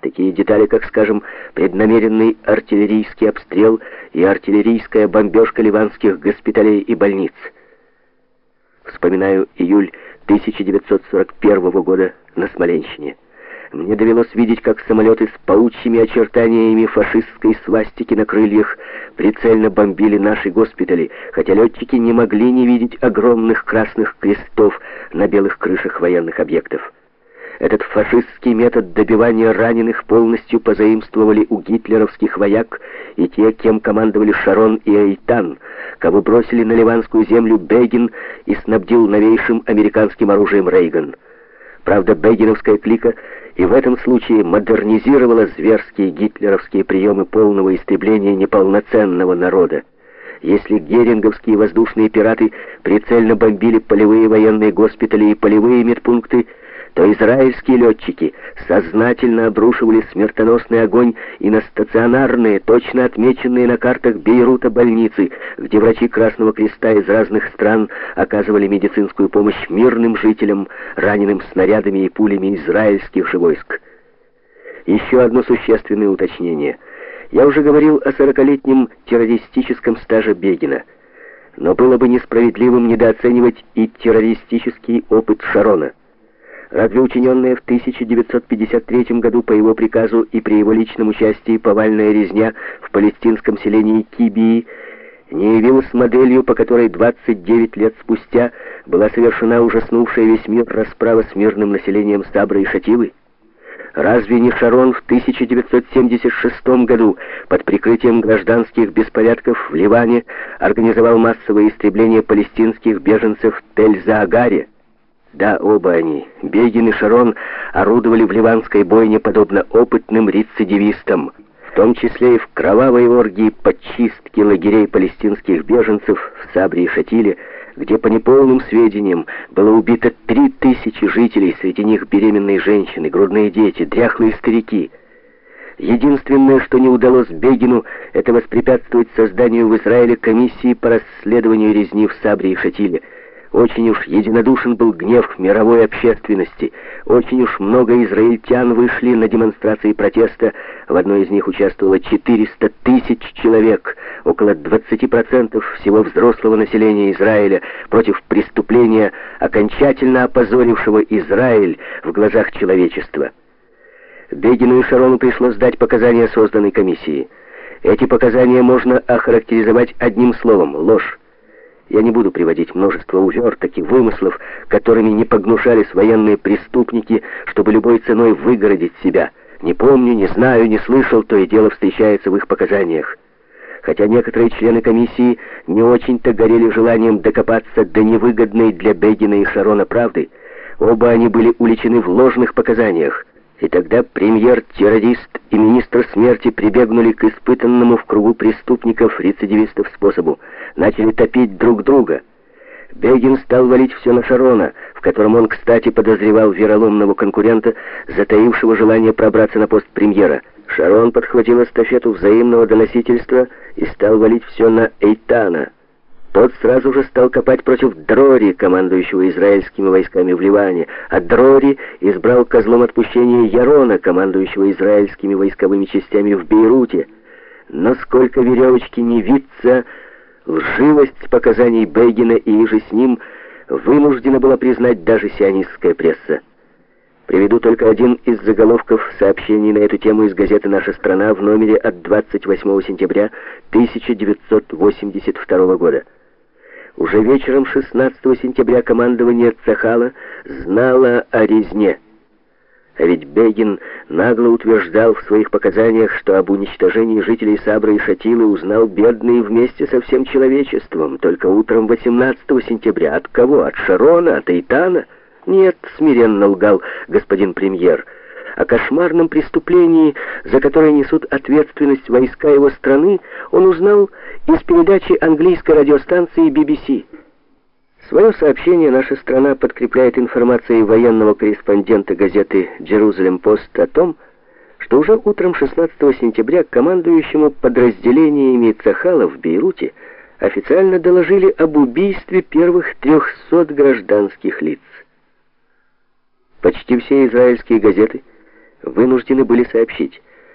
Такие детали, как, скажем, преднамеренный артиллерийский обстрел и артиллерийская бомбежка ливанских госпиталей и больниц. Вспоминаю июль 1941 года на Смоленщине. Мне довелось видеть, как самолеты с паучьими очертаниями фашистской свастики на крыльях прицельно бомбили наши госпитали, хотя летчики не могли не видеть огромных красных крестов на белых крышах военных объектов. Этот фашистский метод добивания раненых полностью позаимствовали у гитлеровских вояк и те, кем командовали Шарон и Эйтан, кого бросили на ливанскую землю Бегин и снабдил новейшим американским оружием Рейган. Правда, бегиновская клика и в этом случае модернизировала зверские гитлеровские приемы полного истребления неполноценного народа. Если геринговские воздушные пираты прицельно бомбили полевые военные госпитали и полевые медпункты, то израильские летчики сознательно обрушивали смертоносный огонь и на стационарные, точно отмеченные на картах Бейрута больницы, где врачи Красного Креста из разных стран оказывали медицинскую помощь мирным жителям, раненым снарядами и пулями израильских же войск. Еще одно существенное уточнение. Я уже говорил о сорокалетнем террористическом стаже Бегина, но было бы несправедливым недооценивать и террористический опыт Шарона. Разве учиненная в 1953 году по его приказу и при его личном участии повальная резня в палестинском селении Кибии не явилась моделью, по которой 29 лет спустя была совершена ужаснувшая весь мир расправа с мирным населением Сабра и Шатилы? Разве не Шарон в 1976 году под прикрытием гражданских беспорядков в Ливане организовал массовое истребление палестинских беженцев в Тель-Заагаре? Да, оба они, Бегин и Шарон, орудовали в ливанской бойне подобно опытным рецидивистам, в том числе и в кровавой оргии подчистки лагерей палестинских беженцев в Сабре и Шатиле, где по неполным сведениям было убито три тысячи жителей, среди них беременные женщины, грудные дети, дряхлые старики. Единственное, что не удалось Бегину, это воспрепятствовать созданию в Израиле комиссии по расследованию резни в Сабре и Шатиле – очень уж единодушен был гнев мировой общественности. Очень уж много израильтян вышли на демонстрации протеста. В одной из них участвовало 400 тысяч человек, около 20% всего взрослого населения Израиля, против преступления, окончательно опозорившего Израиль в глазах человечества. Бегину и Шарону пришлось дать показания созданной комиссии. Эти показания можно охарактеризовать одним словом — ложь. Я не буду приводить множество уверток и вымыслов, которыми не погнушались военные преступники, чтобы любой ценой выгородить себя. Не помню, не знаю, не слышал, то и дело встречается в их показаниях. Хотя некоторые члены комиссии не очень-то горели желанием докопаться до невыгодной для Бегина и Шарона правды, оба они были уличены в ложных показаниях. И тогда премьер-террорист и министр смерти прибегнули к испытанному в кругу преступников-рецидивистов способу. Начали топить друг друга. Бегин стал валить все на Шарона, в котором он, кстати, подозревал вероломного конкурента, затаившего желание пробраться на пост премьера. Шарон подхватил эстафету взаимного доносительства и стал валить все на Эйтана. Тот сразу же стал копать против Дрори, командующего израильскими войсками в Ливане, а Дрори избрал козлом отпущения Ярона, командующего израильскими войсковыми частями в Бейруте. Но сколько веревочки не виться, лживость показаний Бейгена и же с ним вынуждена была признать даже сионистская пресса. Приведу только один из заголовков сообщений на эту тему из газеты «Наша страна» в номере от 28 сентября 1982 года. Уже вечером 16 сентября командование Цахала знало о резне. А ведь Бегин нагло утверждал в своих показаниях, что об уничтожении жителей Сабры и Шатилы узнал бедный вместе со всем человечеством только утром 18 сентября. От кого? От Шарона? От Эйтана? Нет, смиренно лгал господин премьер о кошмарном преступлении, за которое несут ответственность войска его страны, он узнал из передачи английской радиостанции BBC. Свое сообщение наша страна подкрепляет информацией военного корреспондента газеты «Jerusalem Post» о том, что уже утром 16 сентября командующему подразделениями Цахала в Бейруте официально доложили об убийстве первых 300 гражданских лиц. Почти все израильские газеты – вынуждены были сообщить,